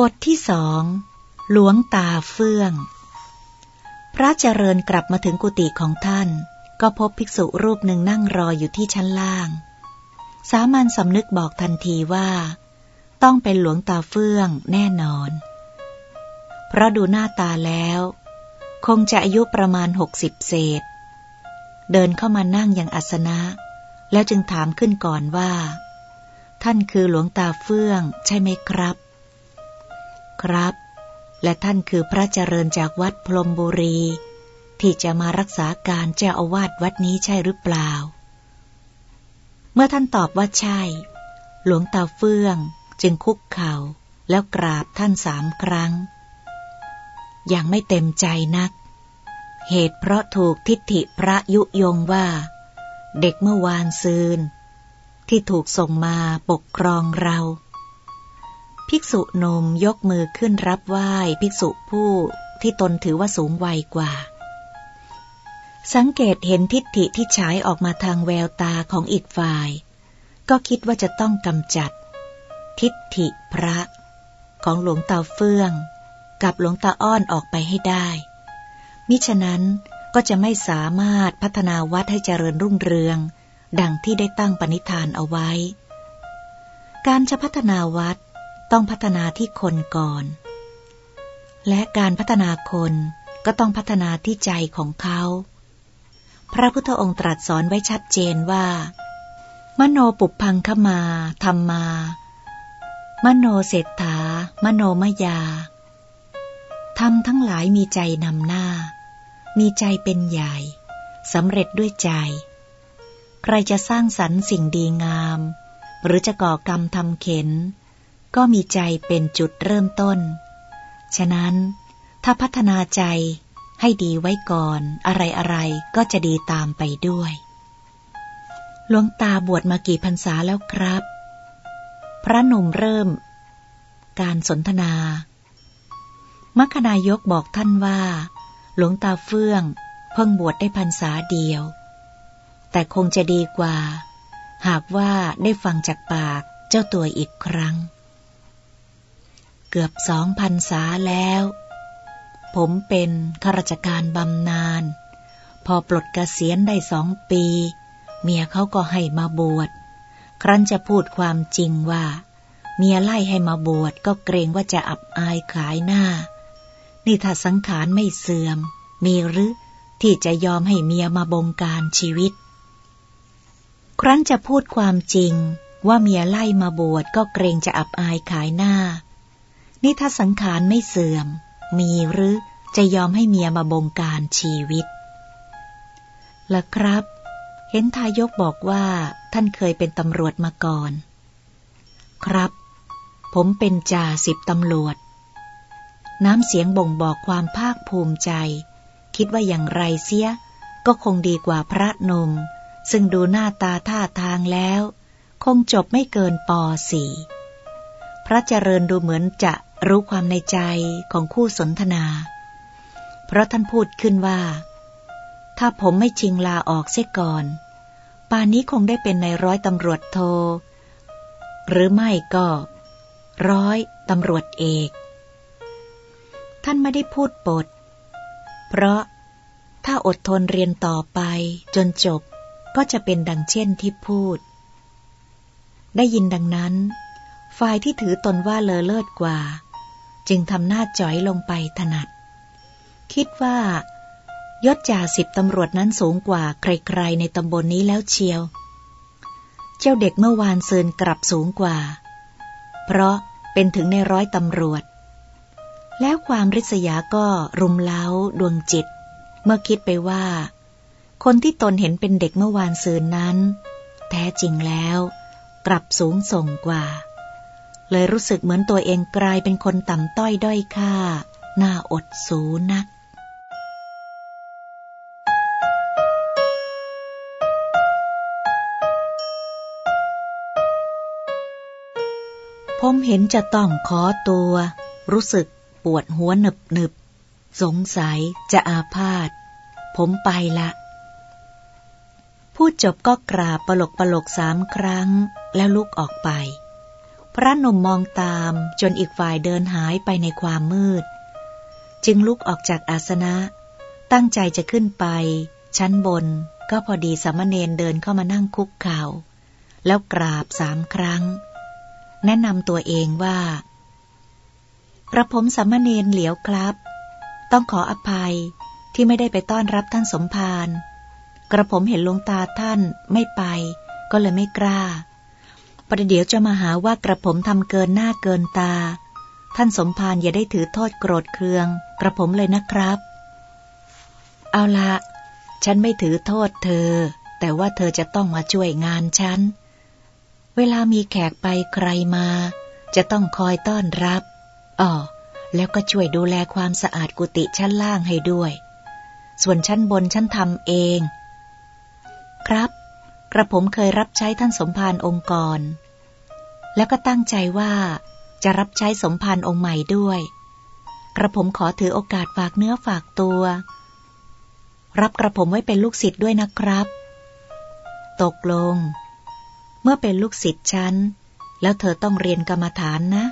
บทที่สอง หลวงตาเฟื่อง พระเจริญกลับมาถึงกุฏิของท่าน ก็พบภิกษุรูปหนึ่งนั่งรออยู่ที่ชั้นล่าง สามัญสำนึกบอกทันทีว่า ต้องเป็นหลวงตาเฟื่องแน่นอน เพราะดูหน้าตาแล้ว คงจะอายุประมาณหกสิบเศษ เดินเข้ามานั่งอย่างอัสนะ แล้วจึงถามขึ้นก่อนว่า ท่านคือหลวงตาเฟื่องใช่ไหมครับ ครับ และท่านคือพระเจริญจากวัดพรมบุรี ที่จะมารักษาการเจ้าอาวาสวัดนี้ใช่หรือเปล่า เมื่อท่านตอบว่าใช่ หลวงตาเฟื่องจึงคุกเข่าแล้วกราบท่านสามครั้ง ยังไม่เต็มใจนัก เหตุเพราะถูกทิฏฐิพระยุยงว่า เด็กเมื่อวานซืน ที่ถูกส่งมาปกครองเรา ภิกษุนมยกมือขึ้นรับไหว้ภิกษุผู้ที่ตนถือว่าสูงวัยกว่า สังเกตเห็นทิฏฐิที่ฉายออกมาทางแววตาของอีกฝ่าย ก็คิดว่าจะต้องกำจัด ทิฏฐิพระ ของหลวงตาเฟื่อง กับหลวงตาอ้อนออกไปให้ได้ มิฉะนั้นก็จะไม่สามารถพัฒนาวัดให้เจริญรุ่งเรือง ดังที่ได้ตั้งปณิธานเอาไว้ การจะพัฒนาวัด ต้องพัฒนาที่คนก่อน และการพัฒนาคนก็ต้องพัฒนาที่ใจของเขา พระพุทธองค์ตรัสสอนไว้ชัดเจนว่า มโนปุพังขมาธรรมา มโนเศรษฐา มโนมยาทำทั้งหลายมีใจนำหน้า มีใจเป็นใหญ่สำเร็จด้วยใจ ใครจะสร้างสรรค์สิ่งดีงาม หรือจะก่อกรรมทำเข็น ก็มีใจเป็นจุดเริ่มต้น ฉะนั้น ถ้าพัฒนาใจให้ดีไว้ก่อนอะไรอะไรก็จะดีตามไปด้วย หลวงตาบวชมากี่พรรษาแล้วครับ พระหนุ่มเริ่ม การสนทนามัคคณายกบอกท่านว่า หลวงตาเฟื่อง เพิ่งบวชได้พรรษาเดียว แต่คงจะดีกว่า หากว่าได้ฟังจากปากเจ้าตัวอีกครั้ง เกือบสองพันษาแล้ว ผมเป็นข้าราชการบำนาญ พอปลดเกษียณได้สองปี เมียเขาก็ให้มาบวช ครั้นจะพูดความจริงว่า เมียไล่ให้มาบวชก็เกรงว่าจะอับอายขายหน้า นี่ถ้าสังขารไม่เสื่อม มีหรือที่จะยอมให้เมียมาบงการชีวิต ครั้นจะพูดความจริงว่าเมียไล่มาบวชก็เกรงจะอับอายขายหน้า นี่ถ้าสังขารไม่เสื่อม มีหรือจะยอมให้เมียมาบงการชีวิตล่ะครับ เห็นทายกบอกว่าท่านเคยเป็นตำรวจมาก่อน ครับ ผมเป็นจ่าสิบตำรวจ น้ำเสียงบ่งบอกความภาคภูมิใจ คิดว่าอย่างไรเสีย ก็คงดีกว่าพระนม ซึ่งดูหน้าตาท่าทางแล้ว คงจบไม่เกินปสี่พระเจริญดูเหมือนจะ รู้ความในใจของคู่สนทนา เพราะท่านพูดขึ้นว่า ถ้าผมไม่ชิงลาออกเสียก่อน ป่านนี้คงได้เป็นในร้อยตำรวจโท หรือไม่ก็ ร้อยตำรวจเอก ท่านไม่ได้พูดปด เพราะถ้าอดทนเรียนต่อไปจนจบก็จะเป็นดังเช่นที่พูด ได้ยินดังนั้น ฝ่ายที่ถือตนว่าเลอเลิศกว่า จึงทำหน้าจ่อยลงไปถนัด คิดว่ายศจ่าสิบตำรวจนั้นสูงกว่าใครๆในตำบลนนี้แล้วเชียว เจ้าเด็กเมื่อวานเซินกลับสูงกว่า เพราะเป็นถึงในร้อยตำรวจ แล้วความริษยาก็รุมเล้าดวงจิต เมื่อคิดไปว่า คนที่ตนเห็นเป็นเด็กเมื่อวานเซืนนั้น แท้จริงแล้ว กลับสูงส่งกว่า เลยรู้สึกเหมือนตัวเองกลายเป็นคนต่ำต้อยด้อยค่า หน้าอดสูนัก ผมเห็นจะต้องขอตัว รู้สึกปวดหัวหนึบหนึบ สงสัยจะอาพาธ ผมไปละพูดจบก็กราบปลกปลกสามครั้งแล้วลุกออกไป พระนมมองตามจนอีกฝ่ายเดินหายไปในความมืด จึงลุกออกจากอาสนะ ตั้งใจจะขึ้นไป ชั้นบนก็พอดีสามเณรเดินเข้ามานั่งคุกเข่า แล้วกราบสามครั้ง แนะนำตัวเองว่ากระผมสามเณรเหลียวครับ ต้องขออภัยที่ไม่ได้ไปต้อนรับท่านสมภารกระผมเห็นลวงตาท่านไม่ไป ก็เลยไม่กล้า ประเดี๋ยวจะมาหาว่ากระผมทำเกินหน้าเกินตา ท่านสมภารอย่าได้ถือโทษโกรธเคือง กระผมเลยนะครับ เอาละฉันไม่ถือโทษเธอ แต่ว่าเธอจะต้องมาช่วยงานฉัน เวลามีแขกไปใครมา จะต้องคอยต้อนรับอ๋อแล้วก็ช่วยดูแลความสะอาดกุฏิชั้นล่างให้ด้วย ส่วนชั้นบนฉันทำเอง ครับ กระผมเคยรับใช้ท่านสมภารองค์กร แล้วก็ตั้งใจว่าจะรับใช้สมภารองค์ใหม่ด้วย กระผมขอถือโอกาสฝากเนื้อฝากตัว รับกระผมไว้เป็นลูกศิษย์ด้วยนะครับ ตกลง เมื่อเป็นลูกศิษย์ฉัน แล้วเธอต้องเรียนกรรมฐานนะ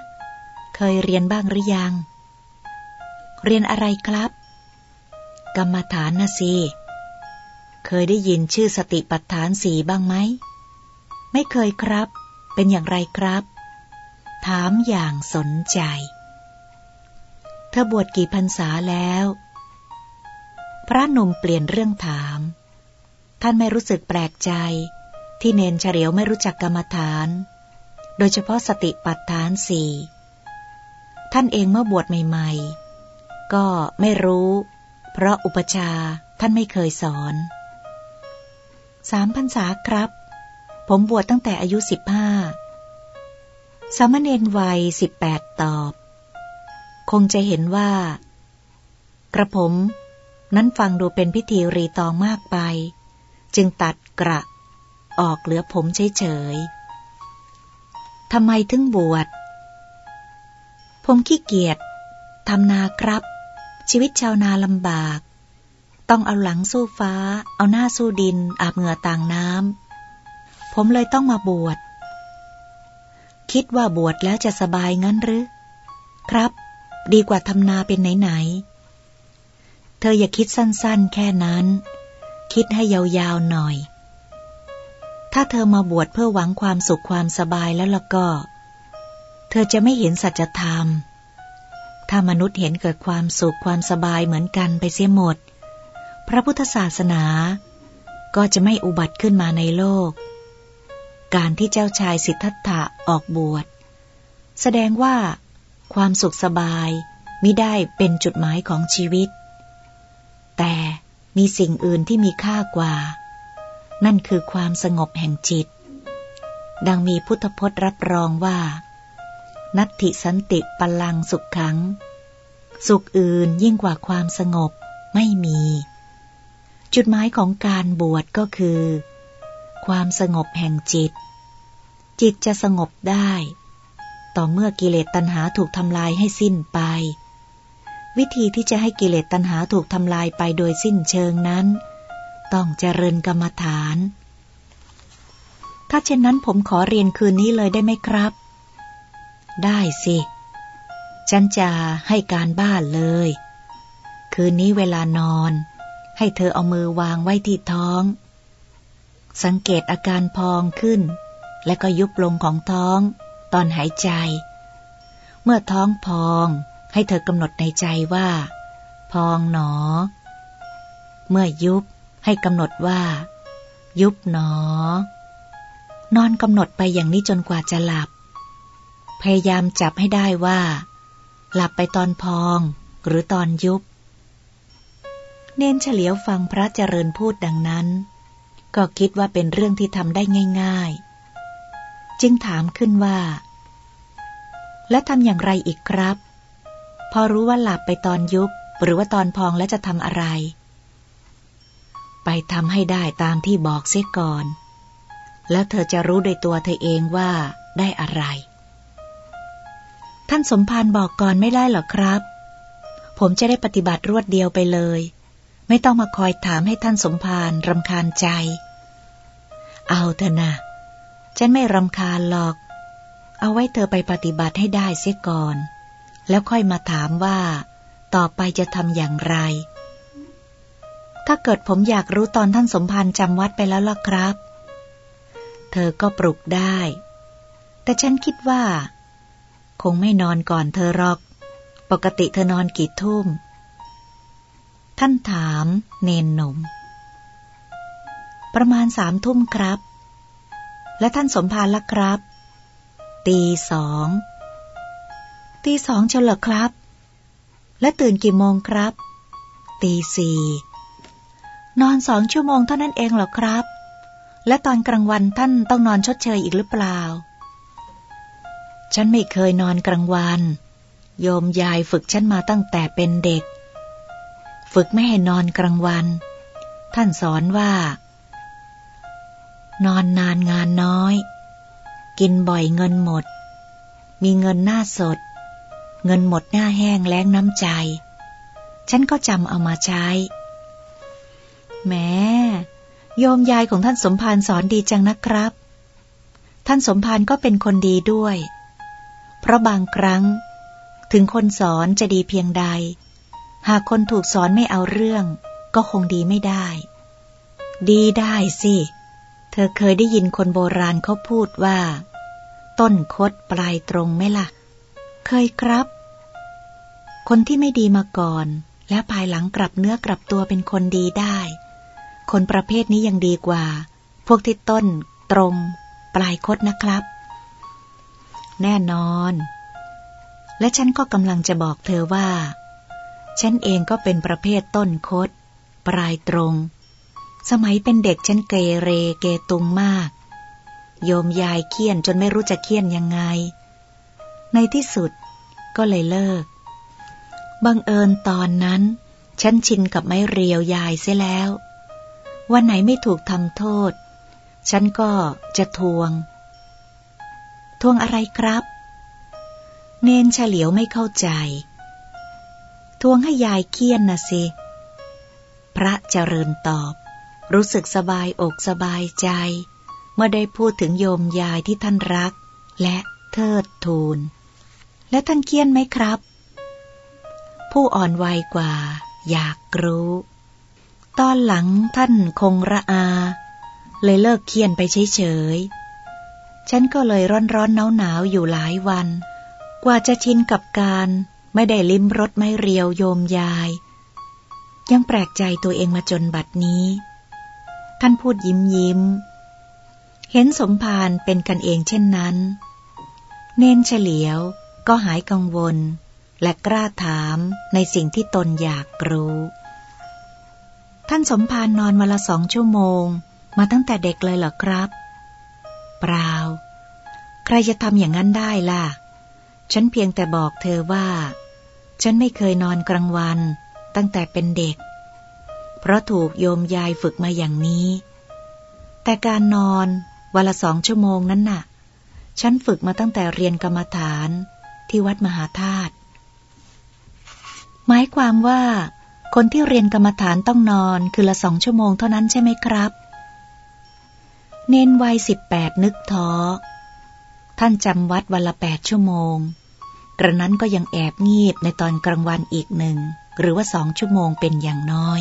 เคยเรียนบ้างหรือยัง เรียนอะไรครับ กรรมฐานนะสิเคยได้ยินชื่อสติปัฏฐานสีบ้างไหม ไม่เคยครับ เป็นอย่างไรครับ ถามอย่างสนใจ เธอบวชกี่พรรษาแล้ว พระหนุ่มเปลี่ยนเรื่องถาม ท่านไม่รู้สึกแปลกใจ ที่เนนเฉลียวไม่รู้จักกรรมฐาน โดยเฉพาะสติปัฏฐานสี่ท่านเองเมื่อบวชใหม่ๆ ก็ไม่รู้ เพราะอุปชาท่านไม่เคยสอน สามพรรษาครับ ผมบวชตั้งแต่อายุสิบห้าสามเณรวัยสิบแปดตอบ คงจะเห็นว่า กระผมนั้นฟังดูเป็นพิธีรีตองมากไป จึงตัดกระออกเหลือผมเฉยๆทำไมถึงบวช ผมขี้เกียจทำนาครับ ชีวิตชาวนาลำบาก ต้องเอาหลังสู้ฟ้า เอาหน้าสู้ดิน อาบเหงื่อต่างน้ำ ผมเลยต้องมาบวช คิดว่าบวชแล้วจะสบายงั้นหรือ ครับ ดีกว่าทำนาเป็นไหนๆ เธออย่าคิดสั้นๆ แค่นั้น คิดให้ยาวๆหน่อย ถ้าเธอมาบวชเพื่อหวังความสุขความสบายแล้วล่ะก็ เธอจะไม่เห็นสัจธรรม ถ้ามนุษย์เห็นเกิดความสุขความสบายเหมือนกันไปเสียหมด พระพุทธศาสนาก็จะไม่อุบัติขึ้นมาในโลก การที่เจ้าชายสิทธัตถะออกบวช แสดงว่า ความสุขสบายมิได้เป็นจุดหมายของชีวิต แต่มีสิ่งอื่นที่มีค่ากว่า นั่นคือความสงบแห่งจิต ดังมีพุทธพจน์รับรองว่า นัตถิสันติปลังสุขขัง สุขอื่นยิ่งกว่าความสงบไม่มี จุดหมายของการบวชก็คือ ความสงบแห่งจิต จิตจะสงบได้ ต่อเมื่อกิเลสตัณหาถูกทำลายให้สิ้นไป วิธีที่จะให้กิเลสตัณหาถูกทำลายไปโดยสิ้นเชิงนั้น ต้องเจริญกรรมฐาน ถ้าเช่นนั้นผมขอเรียนคืนนี้เลยได้ไหมครับ ได้สิ ฉันจะให้การบ้านเลย คืนนี้เวลานอน ให้เธอเอามือวางไว้ที่ท้อง สังเกตอาการพองขึ้น และก็ยุบลงของท้อง ตอนหายใจ เมื่อท้องพองให้เธอกำหนดในใจว่า พองหนอ เมื่อยุบให้กำหนดว่า ยุบหนอ นอนกำหนดไปอย่างนี้จนกว่าจะหลับ พยายามจับให้ได้ว่า หลับไปตอนพองหรือตอนยุบ เน้นเฉลียวฟังพระเจริญพูดดังนั้น ก็คิดว่าเป็นเรื่องที่ทำได้ง่าย ๆ จึงถามขึ้นว่า และทำอย่างไรอีกครับ พอรู้ว่าหลับไปตอนยุบหรือว่าตอนพองแล้วจะทำอะไร ไปทำให้ได้ตามที่บอกเสียก่อน แล้วเธอจะรู้โดยตัวเธอเองว่าได้อะไร ท่านสมภารบอกก่อนไม่ได้หรอครับ ผมจะได้ปฏิบัติรวดเดียวไปเลย ไม่ต้องมาคอยถามให้ท่านสมภารรำคาญใจ เอาเถอะนะ ฉันไม่รำคาญหรอก เอาไว้เธอไปปฏิบัติให้ได้เสียก่อน แล้วค่อยมาถามว่า ต่อไปจะทำอย่างไร ถ้าเกิดผมอยากรู้ตอนท่านสมภารจำวัดไปแล้วล่ะครับ เธอก็ปลุกได้ แต่ฉันคิดว่า คงไม่นอนก่อนเธอหรอก ปกติเธอนอนกี่ทุ่ม ท่านถาม เนนหนุ่มประมาณสามทุ่มครับ และท่านสมภารล่ะครับ ตีสอง ตีสองเฉลอครับ และตื่นกี่โมงครับ ตีสี่นอนสองชั่วโมงเท่านั้นเองเหรอครับ และตอนกลางวันท่านต้องนอนชดเชยอีกหรือเปล่า ฉันไม่เคยนอนกลางวัน โยมยายฝึกฉันมาตั้งแต่เป็นเด็ก ฝึกไม่ให้นอนกลางวัน ท่านสอนว่า นอนนานงานน้อย กินบ่อยเงินหมด มีเงินหน้าสด เงินหมดหน้าแห้งแล้งน้ำใจ ฉันก็จำเอามาใช้ แม้โยมยายของท่านสมภารสอนดีจังนะครับ ท่านสมภารก็เป็นคนดีด้วย เพราะบางครั้ง ถึงคนสอนจะดีเพียงใด หากคนถูกสอนไม่เอาเรื่อง ก็คงดีไม่ได้ ดีได้สิ เธอเคยได้ยินคนโบราณเขาพูดว่า ต้นคดปลายตรงไหมละ่ะ เคยครับ คนที่ไม่ดีมาก่อน แล้วภายหลังกลับเนื้อกลับตัวเป็นคนดีได้ คนประเภทนี้ยังดีกว่า พวกที่ต้น ตรง ปลายคดนะครับ แน่นอน และฉันก็กำลังจะบอกเธอว่า ฉันเองก็เป็นประเภทต้นคด ปลายตรง สมัยเป็นเด็กฉันเกเรเกตุงมาก โยมยายเคี่ยนจนไม่รู้จะเคี่ยนยังไง ในที่สุดก็เลยเลิก บังเอิญตอนนั้น ฉันชินกับไม้เรียวยายเสียแล้ว วันไหนไม่ถูกทำโทษ ฉันก็จะทวง ทวงอะไรครับ เนนเฉลียวไม่เข้าใจ ทวงให้ยายเคี่ยนนะสิ พระเจริญตอบ รู้สึกสบายอกสบายใจ เมื่อได้พูดถึงโยมยายที่ท่านรัก และเทิดทูน และท่านเคียนไหมครับ ผู้อ่อนวัยกว่า อยากรู้ ตอนหลังท่านคงระอา เลยเลิกเคียนไปเฉยๆ ฉันก็เลยร้อนร้อนหนาวหนาวอยู่หลายวัน กว่าจะชินกับการไม่ได้ลิ้มรสไม้เรียวโยมยาย ยังแปลกใจตัวเองมาจนบัดนี้ ท่านพูดยิ้มยิ้ม เห็นสมภารเป็นกันเองเช่นนั้น เน้นเฉลียวก็หายกังวล และกล้าถามในสิ่งที่ตนอยากรู้ ท่านสมภารนอนวันละสองชั่วโมง มาตั้งแต่เด็กเลยเหรอครับ เปล่า ใครจะทำอย่างนั้นได้ล่ะ ฉันเพียงแต่บอกเธอว่า ฉันไม่เคยนอนกลางวันตั้งแต่เป็นเด็ก เพราะถูกโยมยายฝึกมาอย่างนี้ แต่การนอนวันละสองชั่วโมงนั้นน่ะ ฉันฝึกมาตั้งแต่เรียนกรรมฐานที่วัดมหาธาตุหมายความว่า คนที่เรียนกรรมฐานต้องนอนคือละสองชั่วโมงเท่านั้นใช่ไหมครับ เน้นวัยสิบแปดนึกท้อ ท่านจำวัดวันละแปดชั่วโมง กระนั้นก็ยังแอบงีบในตอนกลางวันอีกหนึ่ง หรือว่าสองชั่วโมงเป็นอย่างน้อย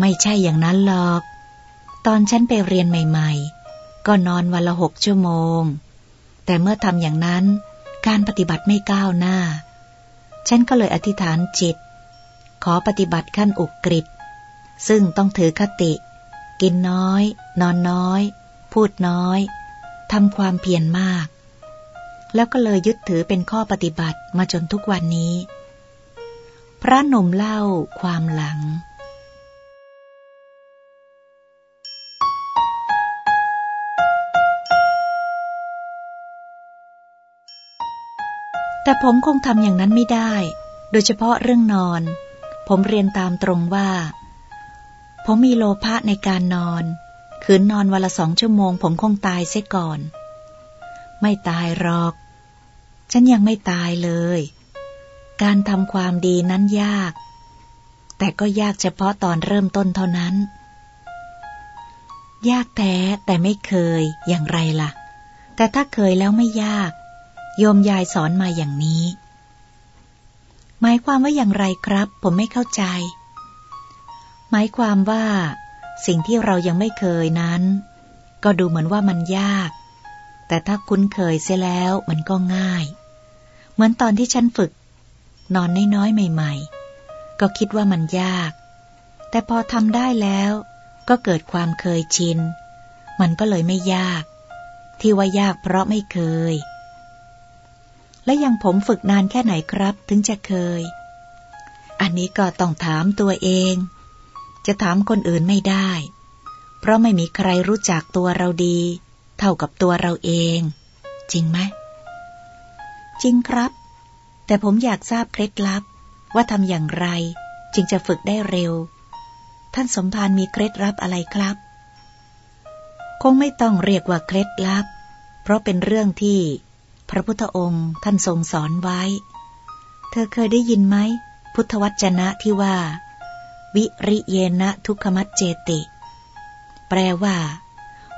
ไม่ใช่อย่างนั้นหรอก ตอนฉันไปเรียนใหม่ ๆ ก็นอนวันละหกชั่วโมง แต่เมื่อทำอย่างนั้น การปฏิบัติไม่ก้าวหน้า ฉันก็เลยอธิษฐานจิต ขอปฏิบัติขั้นอุกฤษซึ่งต้องถือคติ กินน้อย นอนน้อย พูดน้อยทำความเพียรมาก แล้วก็เลยยึดถือเป็นข้อปฏิบัติมาจนทุกวันนี้ พระหนุ่มเล่าความหลัง แต่ผมคงทำอย่างนั้นไม่ได้ โดยเฉพาะเรื่องนอน ผมเรียนตามตรงว่า ผมมีโลภะในการนอน คืนนอนวันละสองชั่วโมง ผมคงตายเสียก่อน ไม่ตายหรอก ฉันยังไม่ตายเลย การทำความดีนั้นยาก แต่ก็ยากเฉพาะตอนเริ่มต้นเท่านั้น ยากแท้แต่ไม่เคยอย่างไรล่ะ แต่ถ้าเคยแล้วไม่ยาก โยมยายสอนมาอย่างนี้ หมายความว่าอย่างไรครับ ผมไม่เข้าใจ หมายความว่า สิ่งที่เรายังไม่เคยนั้น ก็ดูเหมือนว่ามันยาก แต่ถ้าคุ้นเคยเสียแล้วมันก็ง่าย เหมือนตอนที่ฉันฝึก นอนน้อยๆใหม่ ๆ ก็คิดว่ามันยาก แต่พอทำได้แล้วก็เกิดความเคยชิน มันก็เลยไม่ยาก ที่ว่ายากเพราะไม่เคย และยังผมฝึกนานแค่ไหนครับ ถึงจะเคย อันนี้ก็ต้องถามตัวเอง จะถามคนอื่นไม่ได้ เพราะไม่มีใครรู้จักตัวเราดี เท่ากับตัวเราเอง จริงไหม จริงครับ แต่ผมอยากทราบเคล็ดลับ ว่าทำอย่างไร จึงจะฝึกได้เร็ว ท่านสมภารมีเคล็ดลับอะไรครับ คงไม่ต้องเรียกว่าเคล็ดลับ เพราะเป็นเรื่องที่ พระพุทธองค์ท่านทรงสอนไว้ เธอเคยได้ยินไหม พุทธวจนะที่ว่า วิริเยนะทุกขมัจเจติ แปลว่า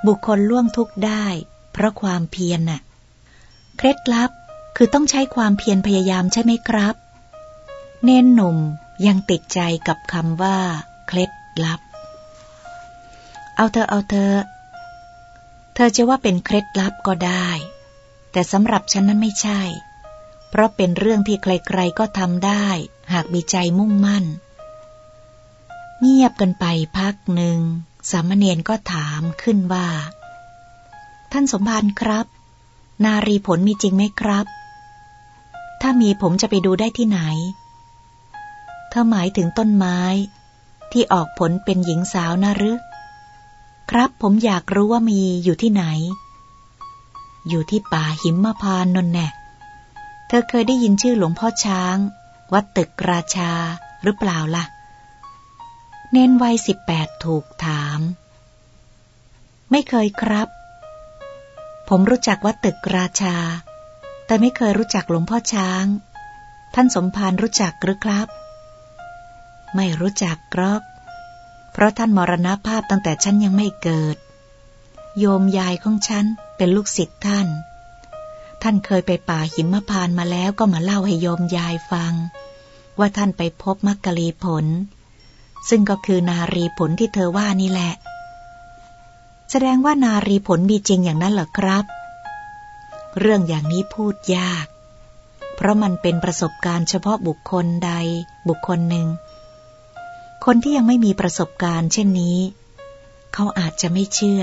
บุคคลล่วงทุกข์ได้ เพราะความเพียรน่ะ เคล็ดลับคือต้องใช้ความเพียรพยายามใช่ไหมครับ เน้นหนุ่มยังติดใจกับคำว่า เคล็ดลับ เอาเธอเอาเธอ เธอจะว่าเป็นเคล็ดลับก็ได้ แต่สำหรับฉันนั้นไม่ใช่ เพราะเป็นเรื่องที่ใครๆก็ทำได้ หากมีใจมุ่งมั่น เงียบกันไปพักหนึ่ง สามเณรก็ถามขึ้นว่า ท่านสมภารครับ นารีผลมีจริงไหมครับ ถ้ามีผมจะไปดูได้ที่ไหน เธอหมายถึงต้นไม้ ที่ออกผลเป็นหญิงสาวนะหรือครับผมอยากรู้ว่ามีอยู่ที่ไหน อยู่ที่ป่าหิมพานนนแน่ เธอเคยได้ยินชื่อหลวงพ่อช้าง วัดตึกราชาหรือเปล่าละ่ะ เน้นวัยสิบแปดถูกถาม ไม่เคยครับ ผมรู้จักวัดตึกราชา แต่ไม่เคยรู้จักหลวงพ่อช้าง ท่านสมภารรู้จักหรือครับ ไม่รู้จักกรอกเพราะท่านมรณภาพตั้งแต่ฉันยังไม่เกิด โยมยายของฉันเป็นลูกศิษย์ท่าน ท่านเคยไปป่าหิมพานมาแล้วก็มาเล่าให้โยมยายฟัง ว่าท่านไปพบมักกะลีผล ซึ่งก็คือนารีผลที่เธอว่านี่แหละ แสดงว่านารีผลมีจริงอย่างนั้นเหรอครับ เรื่องอย่างนี้พูดยาก เพราะมันเป็นประสบการณ์เฉพาะบุคคลใดบุคคลหนึ่ง คนที่ยังไม่มีประสบการณ์เช่นนี้ เขาอาจจะไม่เชื่อ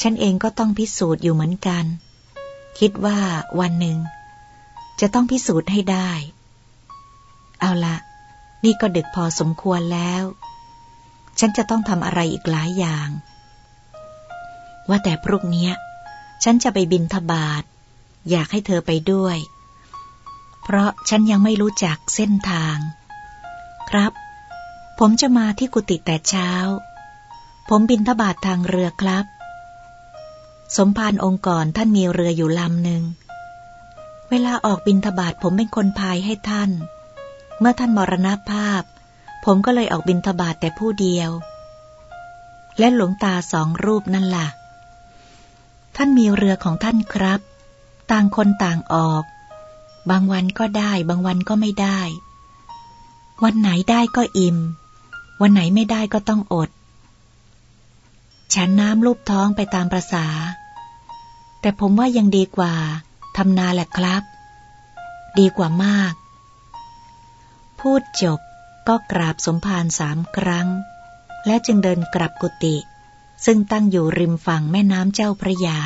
ฉันเองก็ต้องพิสูจน์อยู่เหมือนกัน คิดว่าวันหนึ่ง จะต้องพิสูจน์ให้ได้ เอาละนี่ก็ดึกพอสมควรแล้ว ฉันจะต้องทำอะไรอีกหลายอย่าง ว่าแต่พรุ่งนี้ฉันจะไปบินทบาท อยากให้เธอไปด้วย เพราะฉันยังไม่รู้จักเส้นทาง ครับ ผมจะมาที่กุฏิแต่เช้า ผมบินทบาททางเรือครับ สมภารองค์ก่อนท่านมีเรืออยู่ลำหนึ่ง เวลาออกบินทบาทผมเป็นคนพายให้ท่าน เมื่อท่านมรณภาพ ผมก็เลยออกบินทบาทแต่ผู้เดียว และหลวงตาสองรูปนั่นล่ะ ท่านมีเรือของท่านครับ ต่างคนต่างออก บางวันก็ได้ บางวันก็ไม่ได้ วันไหนได้ก็อิ่ม วันไหนไม่ได้ก็ต้องอดฉันน้ำลูบท้องไปตามประษา แต่ผมว่ายังดีกว่าทำนาแหละครับ ดีกว่ามาก พูดจบก็กราบสมภารสามครั้ง และจึงเดินกลับกุฏิซึ่งตั้งอยู่ริมฝั่งแม่น้ำเจ้าพระยา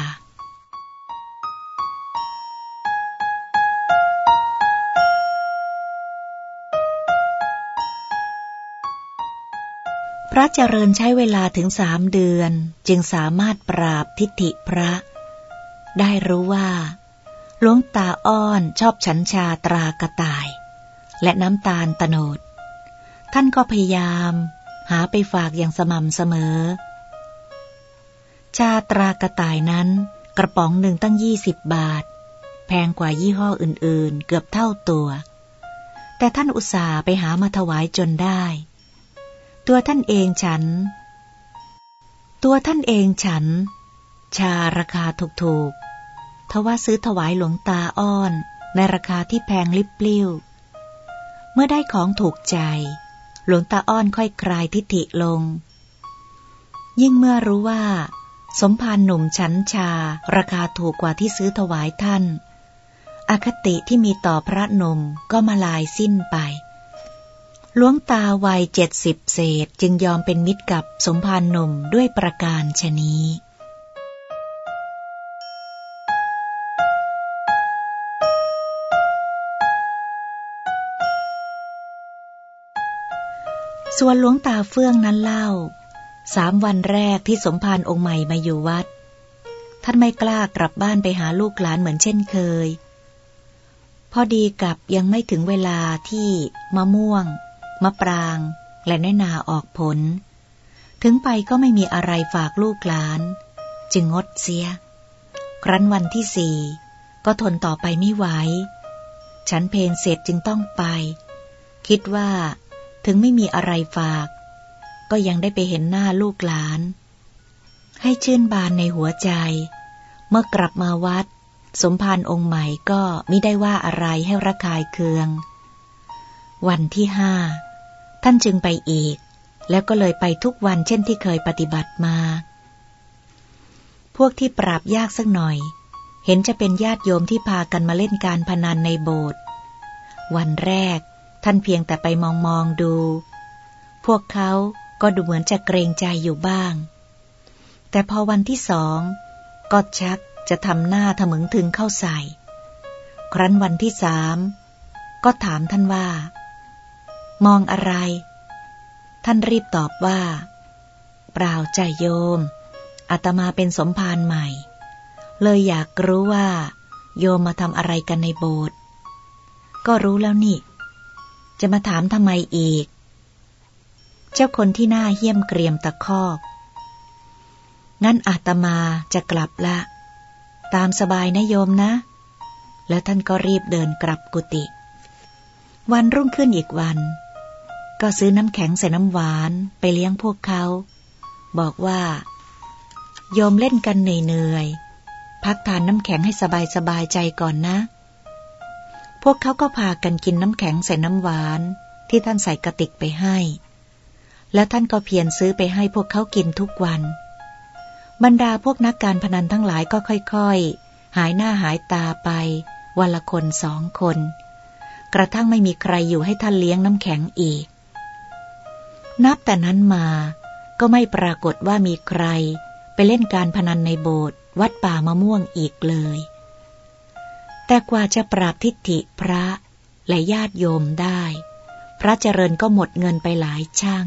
พระเจริญใช้เวลาถึงสามเดือน จึงสามารถปราบทิฏฐิพระ ได้รู้ว่าหลวงตาอ้อนชอบฉันชาตรากระต่าย และน้ำตาลตโนด ท่านก็พยายาม หาไปฝากอย่างสม่ำเสมอ ชาตรากระต่ายนั้นกระป๋องหนึ่งตั้งยี่สิบบาท แพงกว่ายี่ห้ออื่นๆ เกือบเท่าตัว แต่ท่านอุตส่าห์ไปหามาถวายจนได้ ตัวท่านเองฉัน ตัวท่านเองฉัน ชาราคาถูกๆ ทว่าซื้อถวายหลวงตาอ้อน ในราคาที่แพงลิบลิ่วเมื่อได้ของถูกใจ หลวงตาอ้อนค่อยคลายทิฐิลง ยิ่งเมื่อรู้ว่า สมภารหนุ่มชั้นชา ราคาถูกกว่าที่ซื้อถวายท่าน อคติที่มีต่อพระนมก็มาลายสิ้นไปหลวงตาวัยเจ็ดสิบเศษจึงยอมเป็นมิตรกับสมภารนมด้วยประการชนี้ ส่วนหลวงตาเฟื่องนั้นเล่า สามวันแรกที่สมภารองค์ใหม่มาอยู่วัด ท่านไม่กล้ากลับบ้านไปหาลูกหลานเหมือนเช่นเคย พอดีกับยังไม่ถึงเวลาที่มะม่วง มะปราง และน้อยนาออกผล ถึงไปก็ไม่มีอะไรฝากลูกหลาน จึงงดเสีย ครั้นวันที่สี่ก็ทนต่อไปไม่ไหว ฉันเพนเสร็จจึงต้องไป คิดว่า ถึงไม่มีอะไรฝาก ก็ยังได้ไปเห็นหน้าลูกหลาน ให้ชื่นบานในหัวใจ เมื่อกลับมาวัด สมภารองค์ใหม่ก็ไม่ได้ว่าอะไรให้ระคายเคือง วันที่ห้าท่านจึงไปอีก แล้วก็เลยไปทุกวันเช่นที่เคยปฏิบัติมา พวกที่ปราบยากสักหน่อย เห็นจะเป็นญาติโยมที่พากันมาเล่นการพนันในโบสถ์วันแรก ท่านเพียงแต่ไปมองมองดู พวกเขาก็ดูเหมือนจะเกรงใจอยู่บ้าง แต่พอวันที่สองก็ชักจะทำหน้าทะมึงถึงเข้าใส่ ครั้นวันที่สามก็ถามท่านว่า มองอะไร ท่านรีบตอบว่า เปล่าใจโยมอาตมาเป็นสมภารใหม่ เลยอยากรู้ว่า โยมมาทำอะไรกันในโบสถ์ก็รู้แล้วนี่ จะมาถามทำไมอีก เจ้าคนที่หน้าเหี้ยมเกรียมตะคอกงั้นอาตมาจะกลับละ ตามสบายนะโยมนะ แล้วท่านก็รีบเดินกลับกุฏิวันรุ่งขึ้นอีกวัน ก็ซื้อน้ำแข็งใส่น้ำหวานไปเลี้ยงพวกเขา บอกว่า โยมเล่นกันเหนื่อยๆพักทานน้ำแข็งให้สบายสบายใจก่อนนะ พวกเขาก็พากันกินน้ำแข็งใส่น้ำหวาน ที่ท่านใส่กระติกไปให้ แล้วท่านก็เพียรซื้อไปให้พวกเขากินทุกวัน บรรดาพวกนักการพนันทั้งหลายก็ค่อยๆ หายหน้าหายตาไป วันละคนสองคน กระทั่งไม่มีใครอยู่ให้ท่านเลี้ยงน้ำแข็งอีก นับแต่นั้นมาก็ไม่ปรากฏว่ามีใครไปเล่นการพนันในโบสถ์วัดป่ามะม่วงอีกเลย แต่กว่าจะปราบทิฏฐิพระและญาติโยมได้ พระเจริญก็หมดเงินไปหลายช่าง